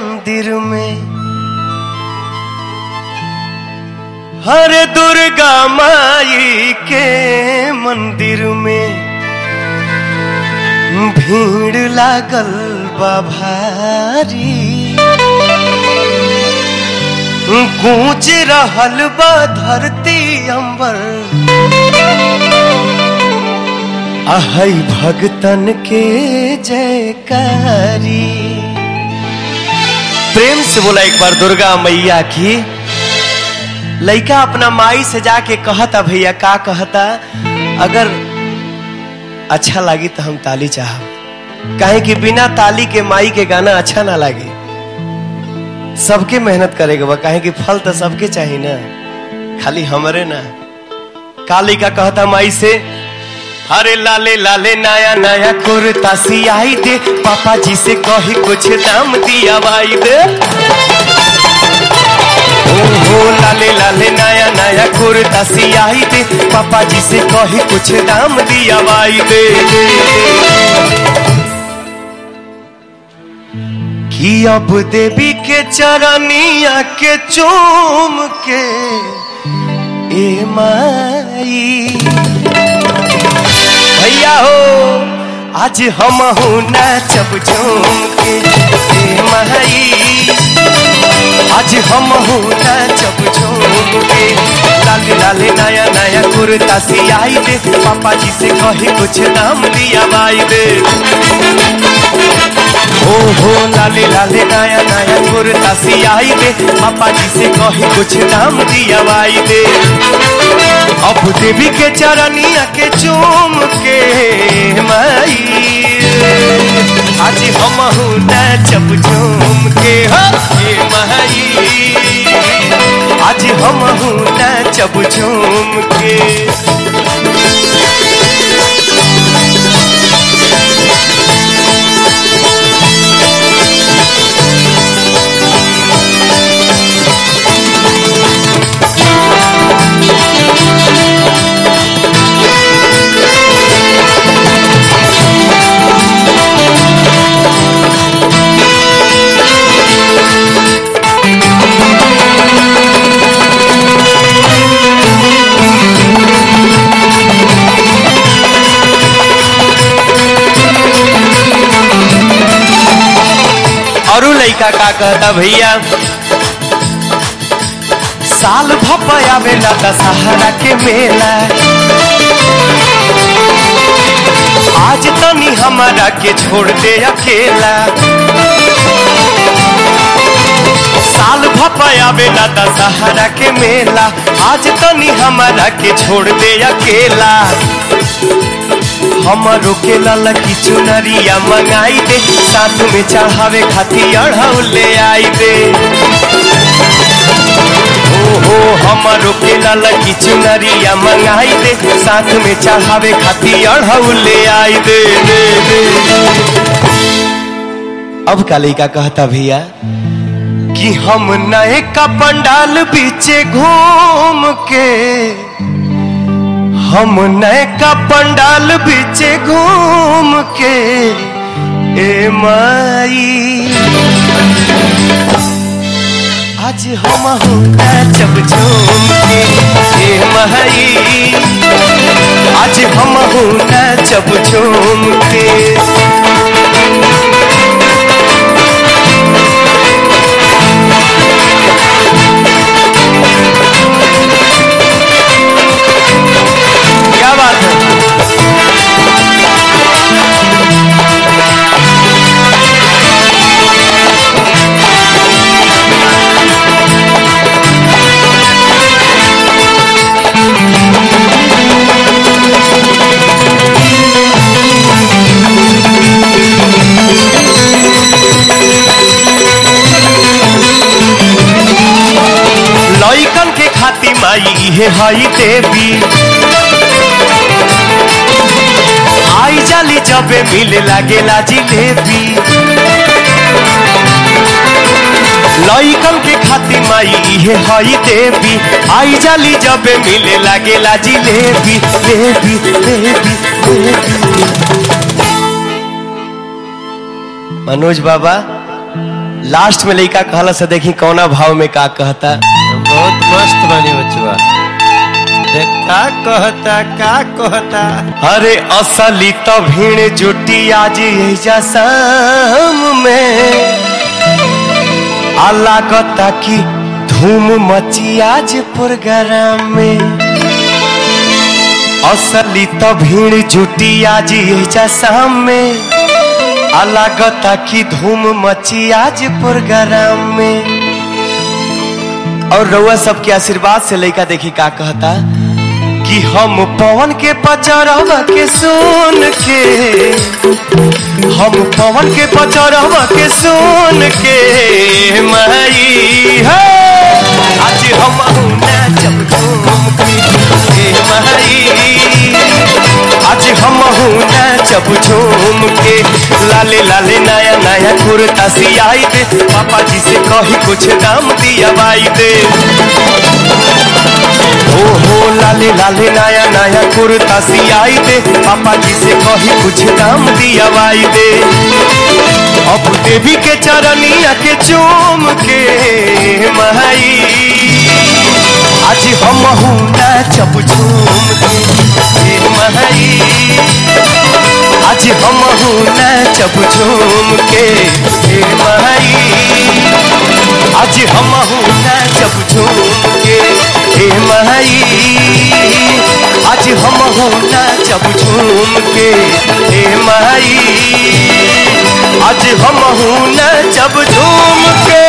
मंदिर में। हर दुर्गा माई के मंदिर में। भीड़ लागल बा भारी। गूंज रहल बा धरती अंबर आहई भगतन के जयकारी। से बोला एक बार, दुर्गा मैया की। लड़का अपना माई से जाके कहता, भैया, का कहता? अगर अच्छा लगी तो हम ताली चाहब। कहे कि, बिना ताली के माई के गाना अच्छा ना लगे। सबके मेहनत करेगा बा। कहे कि, फल तो सबके चाहिए ना। खाली हमारे ना। काली का कहता, माई से अरे लाले लाले नया नया कुर्ता सियाई दे। पापा जी से कही कुछ दाम दिया भाई दे। ओहो, लाले लाले नया नया कुर्ता सियाई दे। पापा जी से कही कुछ दाम दिया भाई दे। कि अब देवी के चरनिया के चूम के, ए माई हो? आज हम हूँ नाचब झूम के महई। आज हम हूँ नाचब झूम के लाल लाल, नया नया कुर्ता सियाई दे। पापा जी से कहे कुछ नाम दिया बाई दे। ओहो, लाले लाले, नया नया, कुर्ता सियाई दे। पापा जी से कही कुछ दाम दिया बाई दे। अब देवी के चरनिया के चूम के माई आज हम नाचब झूम के, हे माई आज हम नाचब झूम के। लड़का का कहता, भैया, साल भपया मेला दशहरा के मेला आज तनी हमारा के छोड़ दे अकेला। साल भपया मेला दशहरा के मेला, आज तनी हमारा के छोड़ दे अकेला। हमारो के लाला की चुनरिया मंगाई दे साथ में चढ़ावे खाती अढ़ाऊ ले आई दे ओहो, हमारो के लाला की चुनरिया मंगाई दे साथ में चढ़ावे खाती अढ़ाऊ ले आई दे। अब काली का कहता, भैया, कि हम नए का पंडाल बीचे घूम के हम नए का पंडाल बीचे घूम के, ए माई। आज हम नाचब झूम के ए माई। आज हम नाचब झूम के माई इहे हई देवी। आई जाली जबे मिले लागेला जिलेबी लइकन के खातिर माई इहे हई देवी। आई जाली जबे मिले लागेला जिलेबी लेबी लेबी लेबी मनोज बाबा लास्ट में लइका कहला से देखी कौना भाव में का कहता। बहुत मस्त बनी बचुआ देख का कहता का कहता। अरे असली तो भीड़ जुटी आज शाम में। लागता की धूम मची आज प्रोग्राम में। असली तो भीड़ जुटी आज शाम में। लागता की धूम मची आज प्रोग्राम में। और रउआ सबके आशीर्वाद से लइका देखी का कहता, कि हम पवन के पचरवा के सुन के, हम पवन के पचरवा के सुन के, माई है। आज हम नाचब झूम के माई नाचब झूम के लाले लाले नया नया कुर्ता सियाई दे। पापा जी से कही कुछ दाम दिया बाई दे। ओ हो लाले लाले नया नया कुर्ता सियाई दे। पापा जी से कही कुछ दाम दिया बाई दे। अब देवी के चरनिया के चूम के माई आज हम नाचब आज हम जब झूम के माई आज हम जब झूम के हे माई आज हम जब झूम के हे माई आज हम जब झूम के